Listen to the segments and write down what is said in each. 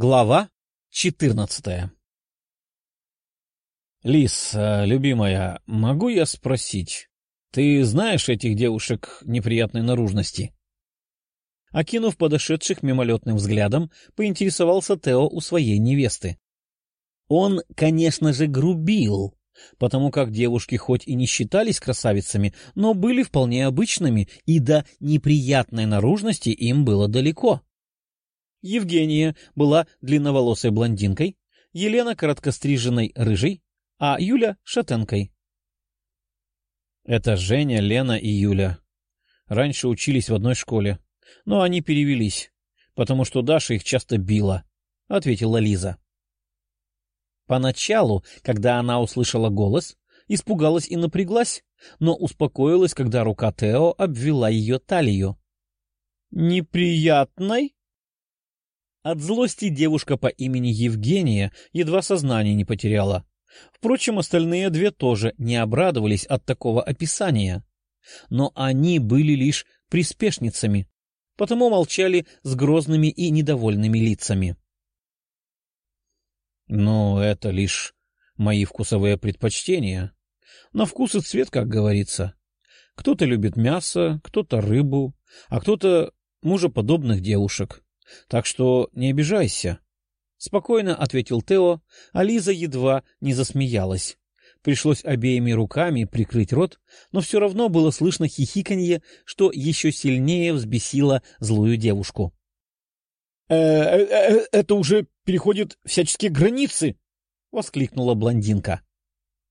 Глава четырнадцатая Лис, э, любимая, могу я спросить, ты знаешь этих девушек неприятной наружности? Окинув подошедших мимолетным взглядом, поинтересовался Тео у своей невесты. Он, конечно же, грубил, потому как девушки хоть и не считались красавицами, но были вполне обычными, и до неприятной наружности им было далеко. Евгения была длинноволосой блондинкой, Елена — короткостриженной рыжей, а Юля — шатенкой. Это Женя, Лена и Юля. Раньше учились в одной школе, но они перевелись, потому что Даша их часто била, — ответила Лиза. Поначалу, когда она услышала голос, испугалась и напряглась, но успокоилась, когда рука Тео обвела ее талию. «Неприятной?» От злости девушка по имени Евгения едва сознание не потеряла. Впрочем, остальные две тоже не обрадовались от такого описания. Но они были лишь приспешницами, потому молчали с грозными и недовольными лицами. — Ну, это лишь мои вкусовые предпочтения. На вкус и цвет, как говорится. Кто-то любит мясо, кто-то рыбу, а кто-то мужеподобных девушек. Так что не обижайся. — спокойно ответил Тео, а Лиза едва не засмеялась. Пришлось обеими руками прикрыть рот, но все равно было слышно хихиканье, что еще сильнее взбесило злую девушку. «Э, э, э, — Это уже переходит всяческие границы! — воскликнула блондинка.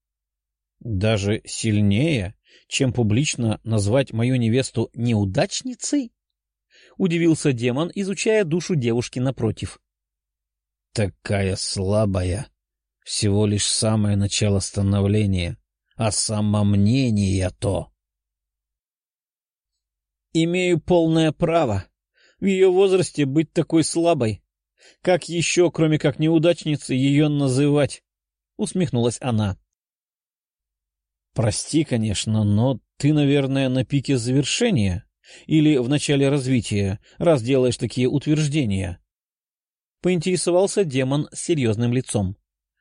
— Даже сильнее, чем публично назвать мою невесту неудачницей? — удивился демон, изучая душу девушки напротив. — Такая слабая. Всего лишь самое начало становления, а самомнение то. — Имею полное право в ее возрасте быть такой слабой. Как еще, кроме как неудачницы, ее называть? — усмехнулась она. — Прости, конечно, но ты, наверное, на пике завершения. Или в начале развития, раз делаешь такие утверждения? Поинтересовался демон с серьезным лицом.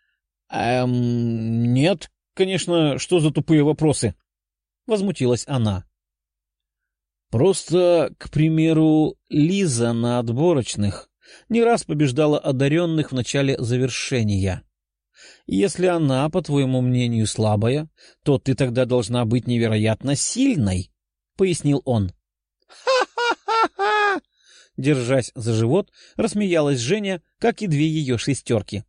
— Эм, нет, конечно, что за тупые вопросы? — возмутилась она. — Просто, к примеру, Лиза на отборочных не раз побеждала одаренных в начале завершения. Если она, по твоему мнению, слабая, то ты тогда должна быть невероятно сильной, — пояснил он. Держась за живот, рассмеялась Женя, как и две ее шестерки.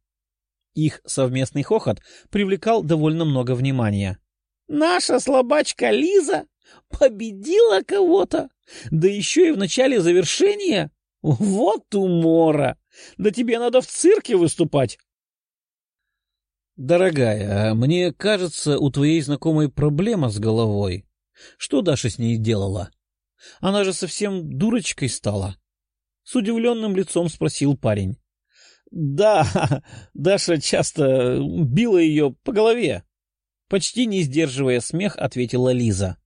Их совместный хохот привлекал довольно много внимания. «Наша слабачка Лиза победила кого-то, да еще и в начале завершения? Вот умора! Да тебе надо в цирке выступать!» «Дорогая, мне кажется, у твоей знакомой проблема с головой. Что Даша с ней делала?» Она же совсем дурочкой стала. С удивленным лицом спросил парень. — Да, Даша часто била ее по голове. Почти не сдерживая смех, ответила Лиза.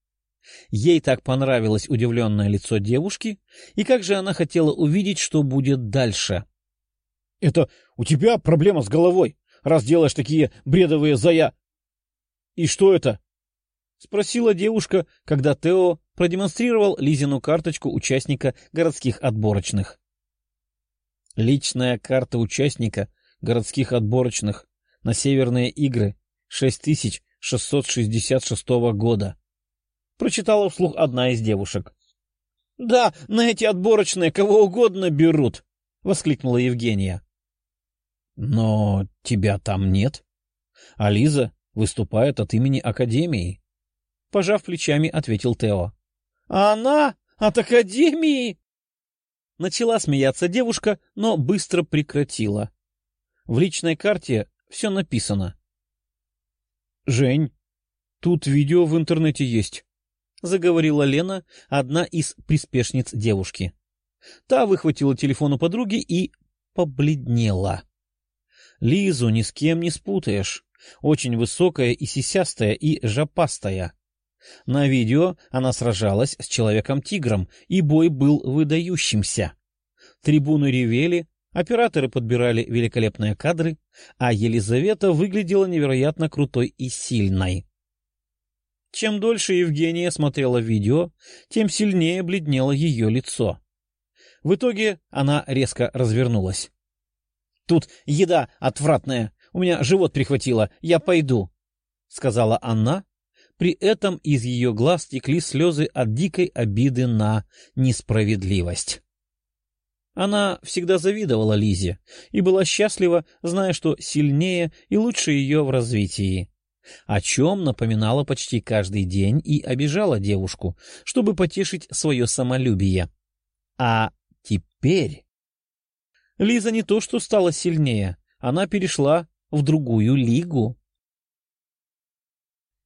Ей так понравилось удивленное лицо девушки, и как же она хотела увидеть, что будет дальше. — Это у тебя проблема с головой, раз делаешь такие бредовые зая... — И что это? — спросила девушка, когда Тео продемонстрировал Лизину карточку участника городских отборочных. Личная карта участника городских отборочных на Северные игры 6666 года. Прочитала вслух одна из девушек. — Да, на эти отборочные кого угодно берут! — воскликнула Евгения. — Но тебя там нет. А Лиза выступает от имени Академии. Пожав плечами, ответил Тео. А она от академии... Начала смеяться девушка, но быстро прекратила. В личной карте все написано. — Жень, тут видео в интернете есть, — заговорила Лена, одна из приспешниц девушки. Та выхватила телефон у подруги и побледнела. Лизу ни с кем не спутаешь. Очень высокая и сисястая, и жопастая. На видео она сражалась с Человеком-тигром, и бой был выдающимся. Трибуны ревели, Операторы подбирали великолепные кадры, а Елизавета выглядела невероятно крутой и сильной. Чем дольше Евгения смотрела видео, тем сильнее бледнело ее лицо. В итоге она резко развернулась. — Тут еда отвратная, у меня живот прихватило, я пойду, — сказала она. При этом из ее глаз текли слезы от дикой обиды на несправедливость. Она всегда завидовала Лизе и была счастлива, зная, что сильнее и лучше ее в развитии. О чем напоминала почти каждый день и обижала девушку, чтобы потешить свое самолюбие. А теперь... Лиза не то что стала сильнее, она перешла в другую лигу.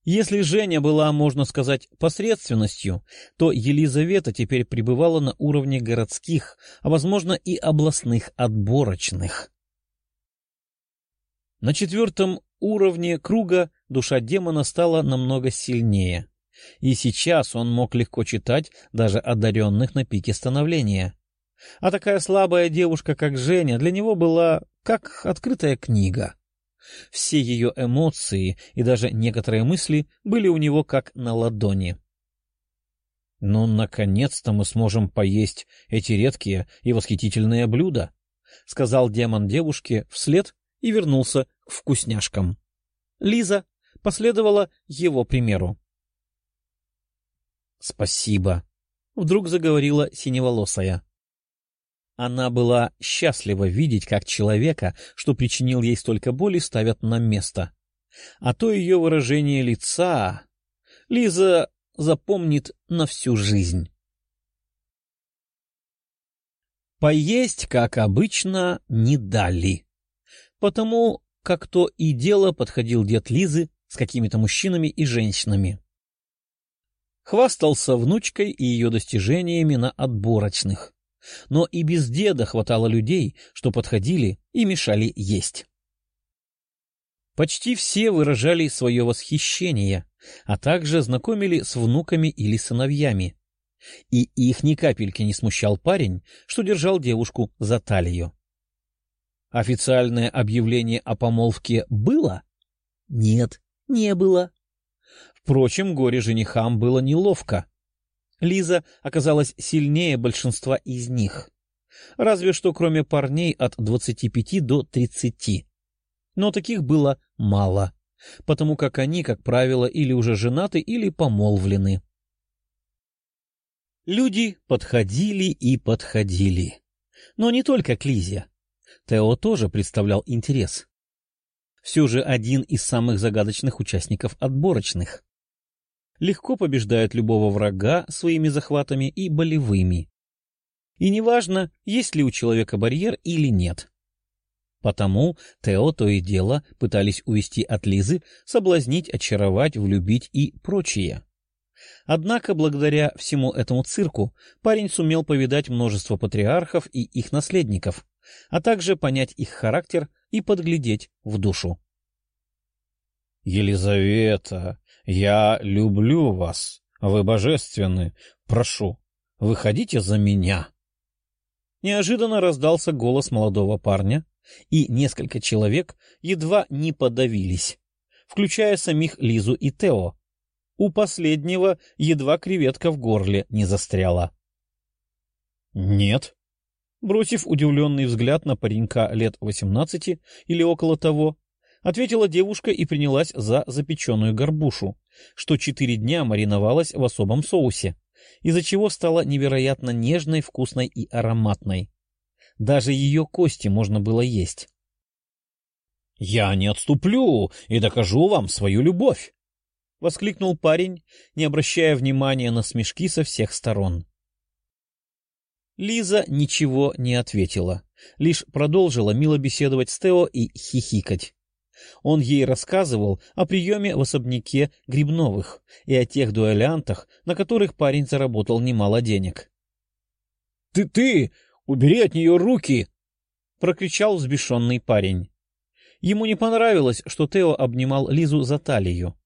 Если Женя была, можно сказать, посредственностью, то Елизавета теперь пребывала на уровне городских, а, возможно, и областных отборочных. На четвертом уровне круга душа демона стала намного сильнее, и сейчас он мог легко читать даже одаренных на пике становления. А такая слабая девушка, как Женя, для него была как открытая книга. Все ее эмоции и даже некоторые мысли были у него как на ладони. «Ну, наконец-то мы сможем поесть эти редкие и восхитительные блюда», — сказал демон девушке вслед и вернулся к вкусняшкам. Лиза последовала его примеру. «Спасибо», — вдруг заговорила синеволосая. Она была счастлива видеть, как человека, что причинил ей столько боли, ставят на место. А то ее выражение лица Лиза запомнит на всю жизнь. Поесть, как обычно, не дали. Потому как то и дело подходил дед Лизы с какими-то мужчинами и женщинами. Хвастался внучкой и ее достижениями на отборочных но и без деда хватало людей, что подходили и мешали есть. Почти все выражали свое восхищение, а также знакомили с внуками или сыновьями. И их ни капельки не смущал парень, что держал девушку за талию. Официальное объявление о помолвке было? Нет, не было. Впрочем, горе женихам было неловко. Лиза оказалась сильнее большинства из них. Разве что кроме парней от 25 до 30. Но таких было мало, потому как они, как правило, или уже женаты, или помолвлены. Люди подходили и подходили. Но не только к Лизе. Тео тоже представлял интерес. Все же один из самых загадочных участников отборочных легко побеждают любого врага своими захватами и болевыми. И неважно, есть ли у человека барьер или нет. Потому Тео то и дело пытались увести от Лизы, соблазнить, очаровать, влюбить и прочее. Однако, благодаря всему этому цирку, парень сумел повидать множество патриархов и их наследников, а также понять их характер и подглядеть в душу. — Елизавета, я люблю вас. Вы божественны. Прошу, выходите за меня. Неожиданно раздался голос молодого парня, и несколько человек едва не подавились, включая самих Лизу и Тео. У последнего едва креветка в горле не застряла. «Нет», бросив удивленный взгляд на паренька лет восемнадцати или около того, ответила девушка и принялась за запеченную горбушу, что четыре дня мариновалась в особом соусе, из-за чего стала невероятно нежной, вкусной и ароматной. Даже ее кости можно было есть. — Я не отступлю и докажу вам свою любовь! — воскликнул парень, не обращая внимания на смешки со всех сторон. Лиза ничего не ответила, лишь продолжила мило беседовать с Тео и хихикать. Он ей рассказывал о приеме в особняке Грибновых и о тех дуэлянтах, на которых парень заработал немало денег. — Ты, ты! Убери от нее руки! — прокричал взбешенный парень. Ему не понравилось, что Тео обнимал Лизу за талию.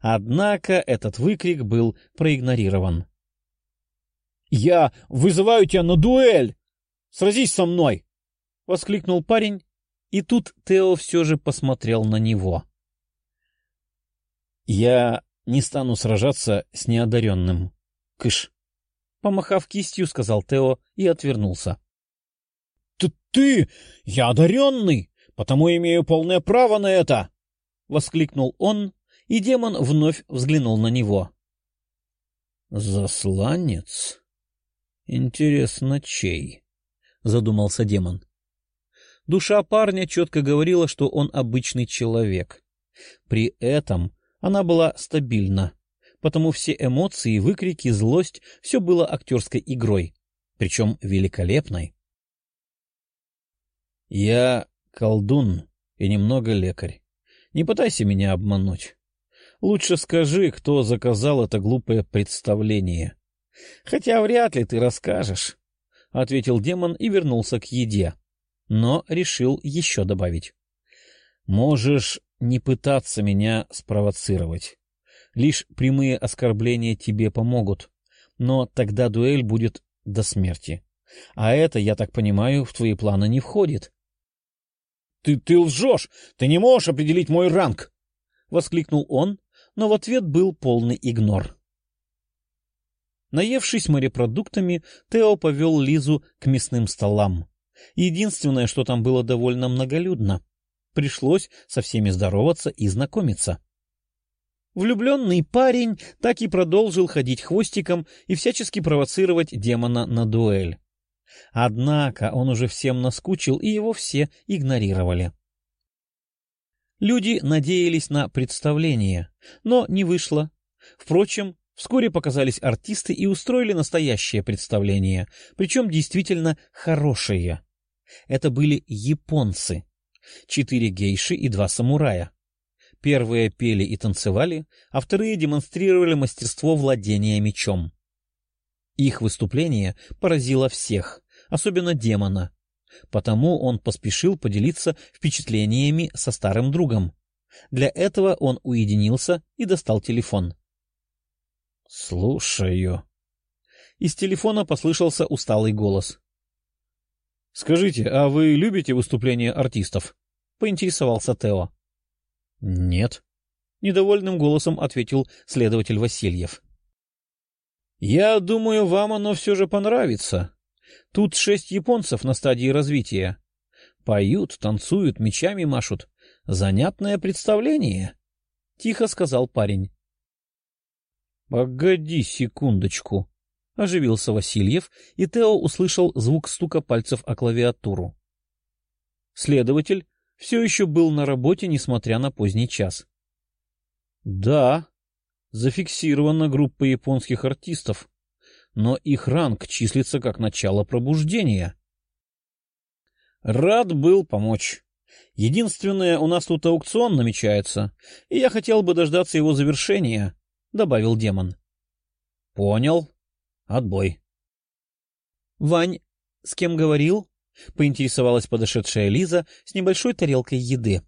Однако этот выкрик был проигнорирован. — Я вызываю тебя на дуэль! Сразись со мной! — воскликнул парень, и тут Тео все же посмотрел на него. — Я не стану сражаться с неодаренным. Кыш! — помахав кистью, сказал Тео и отвернулся. — Ты, ты, я одаренный, потому имею полное право на это! — воскликнул он, и демон вновь взглянул на него. — Засланец? Интересно, чей? — задумался демон. Душа парня четко говорила, что он обычный человек. При этом она была стабильна, потому все эмоции, выкрики, злость — все было актерской игрой, причем великолепной. «Я колдун и немного лекарь. Не пытайся меня обмануть. Лучше скажи, кто заказал это глупое представление. Хотя вряд ли ты расскажешь», — ответил демон и вернулся к еде, но решил еще добавить. «Можешь не пытаться меня спровоцировать. Лишь прямые оскорбления тебе помогут, но тогда дуэль будет до смерти. А это, я так понимаю, в твои планы не входит. — Ты, ты лжешь! Ты не можешь определить мой ранг! — воскликнул он, но в ответ был полный игнор. Наевшись морепродуктами, Тео повел Лизу к мясным столам. Единственное, что там было довольно многолюдно. Пришлось со всеми здороваться и знакомиться. Влюбленный парень так и продолжил ходить хвостиком и всячески провоцировать демона на дуэль. Однако он уже всем наскучил, и его все игнорировали. Люди надеялись на представление, но не вышло. Впрочем, вскоре показались артисты и устроили настоящее представление, причем действительно хорошее. Это были японцы, четыре гейши и два самурая. Первые пели и танцевали, а вторые демонстрировали мастерство владения мечом. Их выступление поразило всех, особенно демона, потому он поспешил поделиться впечатлениями со старым другом. Для этого он уединился и достал телефон. — Слушаю. Из телефона послышался усталый голос. — Скажите, а вы любите выступления артистов? — поинтересовался Тео. — Нет. — недовольным голосом ответил следователь Васильев. — Я думаю, вам оно все же понравится. Тут шесть японцев на стадии развития. Поют, танцуют, мечами машут. Занятное представление, — тихо сказал парень. — Погоди секундочку, — оживился Васильев, и Тео услышал звук стука пальцев о клавиатуру. Следователь все еще был на работе, несмотря на поздний час. — Да, зафиксирована группа японских артистов, но их ранг числится как начало пробуждения. Рад был помочь. Единственное, у нас тут аукцион намечается, и я хотел бы дождаться его завершения, — добавил демон. — Понял. Отбой. — Вань, с кем говорил? — поинтересовалась подошедшая Лиза с небольшой тарелкой еды.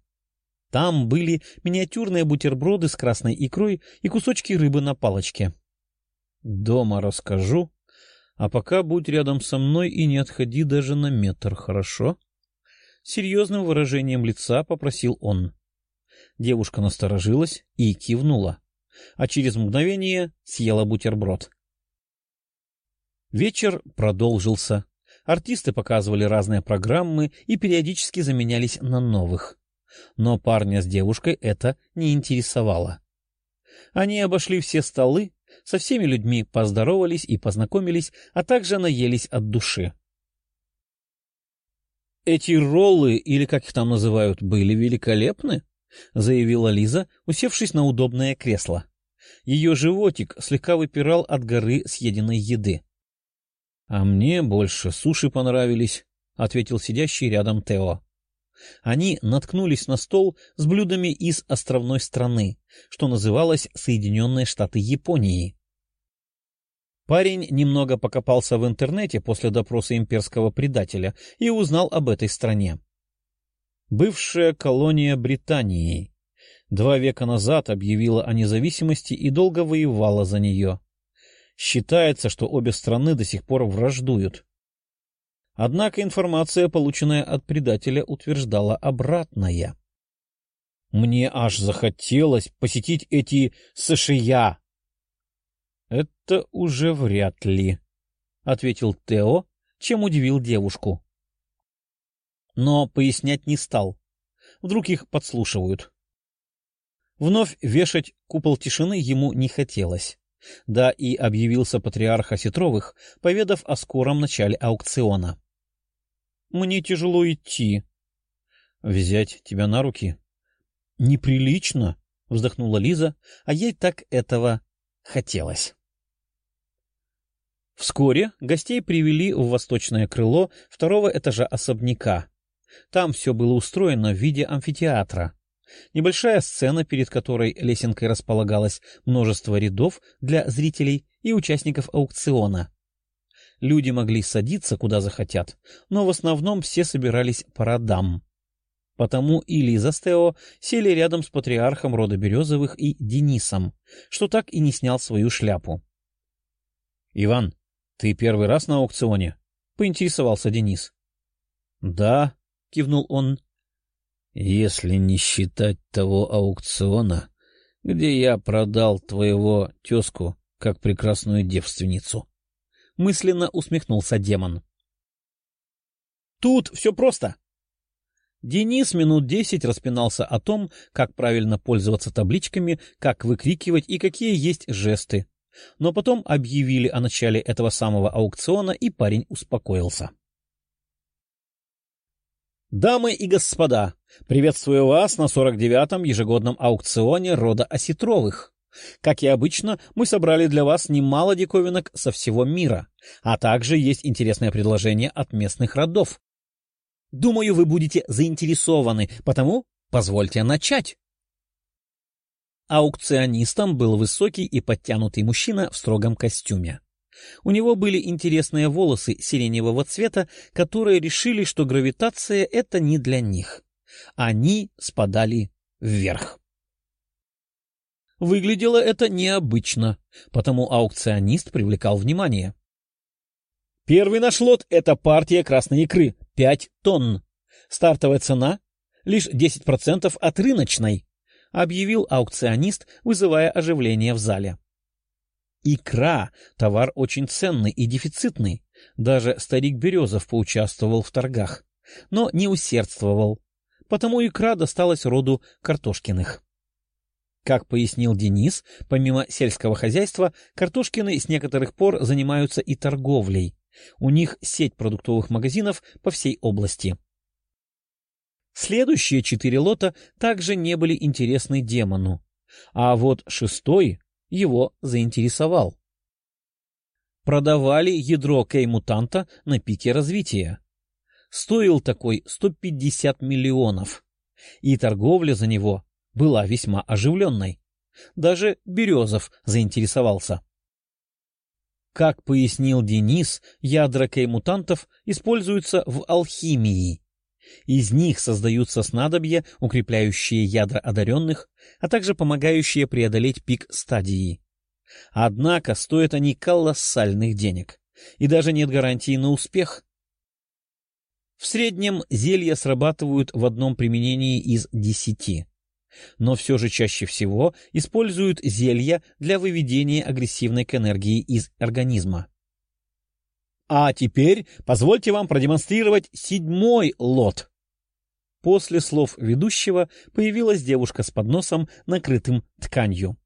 Там были миниатюрные бутерброды с красной икрой и кусочки рыбы на палочке. — Дома расскажу. А пока будь рядом со мной и не отходи даже на метр, хорошо? Серьезным выражением лица попросил он. Девушка насторожилась и кивнула, а через мгновение съела бутерброд. Вечер продолжился. Артисты показывали разные программы и периодически заменялись на новых. Но парня с девушкой это не интересовало. Они обошли все столы, со всеми людьми поздоровались и познакомились, а также наелись от души. «Эти роллы, или как их там называют, были великолепны», — заявила Лиза, усевшись на удобное кресло. Ее животик слегка выпирал от горы съеденной еды. — А мне больше суши понравились, — ответил сидящий рядом Тео. Они наткнулись на стол с блюдами из островной страны, что называлось Соединенные Штаты Японии. Парень немного покопался в интернете после допроса имперского предателя и узнал об этой стране. Бывшая колония Британии. Два века назад объявила о независимости и долго воевала за нее. Считается, что обе страны до сих пор враждуют. Однако информация, полученная от предателя, утверждала обратное. Мне аж захотелось посетить эти США. — Это уже вряд ли, — ответил Тео, чем удивил девушку. Но пояснять не стал. Вдруг их подслушивают. Вновь вешать купол тишины ему не хотелось. Да и объявился патриарх Осетровых, поведав о скором начале аукциона. — Мне тяжело идти. — Взять тебя на руки? — Неприлично, — вздохнула Лиза, а ей так этого хотелось. Вскоре гостей привели в восточное крыло второго этажа особняка. Там все было устроено в виде амфитеатра. Небольшая сцена, перед которой лесенкой располагалось множество рядов для зрителей и участников аукциона. Люди могли садиться куда захотят, но в основном все собирались по родам. Потому и Лиза с Тео сели рядом с патриархом рода Березовых и Денисом, что так и не снял свою шляпу. — Иван, ты первый раз на аукционе? — поинтересовался Денис. — Да, — кивнул он. — Если не считать того аукциона, где я продал твоего тезку как прекрасную девственницу. Мысленно усмехнулся демон. — Тут все просто, Денис минут десять распинался о том, как правильно пользоваться табличками, как выкрикивать и какие есть жесты. Но потом объявили о начале этого самого аукциона, и парень успокоился. Дамы и господа, приветствую вас на 49-м ежегодном аукционе рода Осетровых. Как и обычно, мы собрали для вас немало диковинок со всего мира, а также есть интересное предложение от местных родов, Думаю, вы будете заинтересованы, потому позвольте начать. Аукционистом был высокий и подтянутый мужчина в строгом костюме. У него были интересные волосы сиреневого цвета, которые решили, что гравитация — это не для них. Они спадали вверх. Выглядело это необычно, потому аукционист привлекал внимание. Первый наш лот — это партия красной икры, Пять тонн. Стартовая цена — лишь десять процентов от рыночной, — объявил аукционист, вызывая оживление в зале. Икра — товар очень ценный и дефицитный. Даже старик Березов поучаствовал в торгах, но не усердствовал, потому икра досталась роду Картошкиных. Как пояснил Денис, помимо сельского хозяйства, Картошкины с некоторых пор занимаются и торговлей, у них сеть продуктовых магазинов по всей области. Следующие четыре лота также не были интересны демону, а вот шестой его заинтересовал. Продавали ядро Кей-мутанта на пике развития. Стоил такой 150 миллионов, и торговля за него была весьма оживленной. Даже Березов заинтересовался. Как пояснил Денис, ядра кей-мутантов используются в алхимии. Из них создаются снадобья, укрепляющие ядра одаренных, а также помогающие преодолеть пик стадии. Однако стоят они колоссальных денег, и даже нет гарантии на успех. В среднем зелья срабатывают в одном применении из десяти но все же чаще всего используют зелья для выведения агрессивной к энергии из организма. А теперь позвольте вам продемонстрировать седьмой лот. После слов ведущего появилась девушка с подносом, накрытым тканью.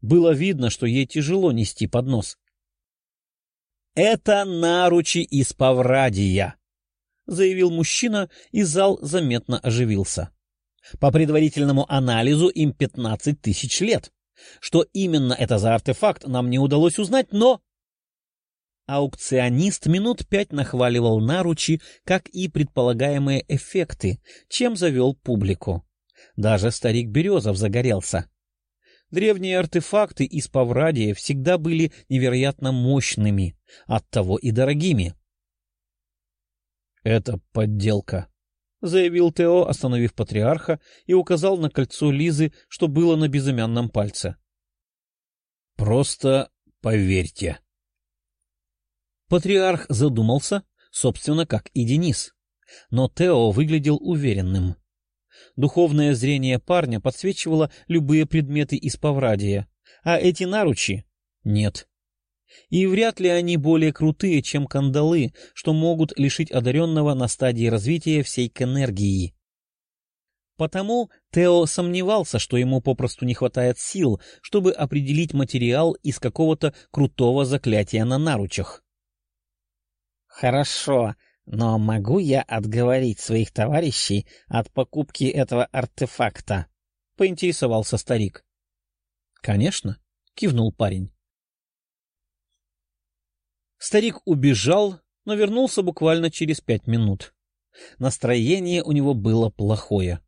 Было видно, что ей тяжело нести поднос. «Это наручи из Паврадия», — заявил мужчина, и зал заметно оживился. По предварительному анализу им 15 тысяч лет. Что именно это за артефакт, нам не удалось узнать, но... Аукционист минут пять нахваливал наручи, как и предполагаемые эффекты, чем завел публику. Даже старик Березов загорелся. Древние артефакты из Паврадия всегда были невероятно мощными, оттого и дорогими. — Это подделка, — заявил Тео, остановив патриарха, и указал на кольцо Лизы, что было на безымянном пальце. — Просто поверьте. Патриарх задумался, собственно, как и Денис. Но Тео выглядел уверенным. Духовное зрение парня подсвечивало любые предметы из поврадия, а эти наручи — нет. И вряд ли они более крутые, чем кандалы, что могут лишить одаренного на стадии развития всей к энергии. Потому Тео сомневался, что ему попросту не хватает сил, чтобы определить материал из какого-то крутого заклятия на наручах. «Хорошо, но могу я отговорить своих товарищей от покупки этого артефакта?» — поинтересовался старик. «Конечно», — кивнул парень. Старик убежал, но вернулся буквально через пять минут. Настроение у него было плохое,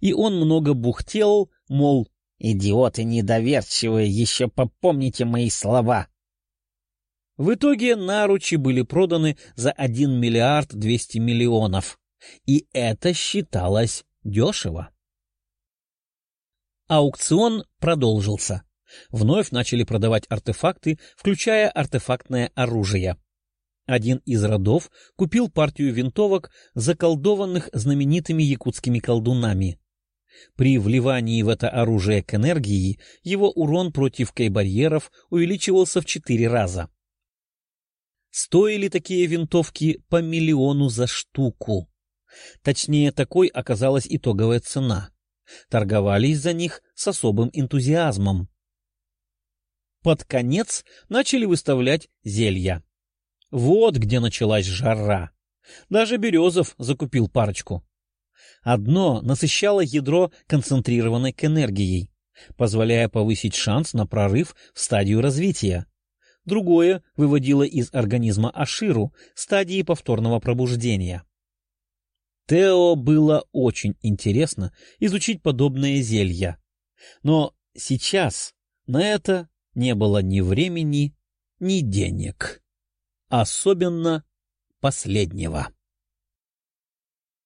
и он много бухтел, мол, «Идиоты недоверчивые, еще попомните мои слова!» В итоге наручи были проданы за 1 миллиард 200 миллионов, и это считалось дешево. Аукцион продолжился. Вновь начали продавать артефакты, включая артефактное оружие. Один из родов купил партию винтовок, заколдованных знаменитыми якутскими колдунами. При вливании в это оружие к энергии его урон против кей-барьеров увеличивался в четыре раза. Стоили такие винтовки по миллиону за штуку. Точнее, такой оказалась итоговая цена. Торговались за них с особым энтузиазмом. Под конец начали выставлять зелья. Вот где началась жара. Даже Березов закупил парочку. Одно насыщало ядро концентрированной к энергией, позволяя повысить шанс на прорыв в стадию развития. Другое выводило из организма Аширу стадии повторного пробуждения. Тео было очень интересно изучить подобные зелья. Но сейчас на это не было ни времени, ни денег. Особенно последнего.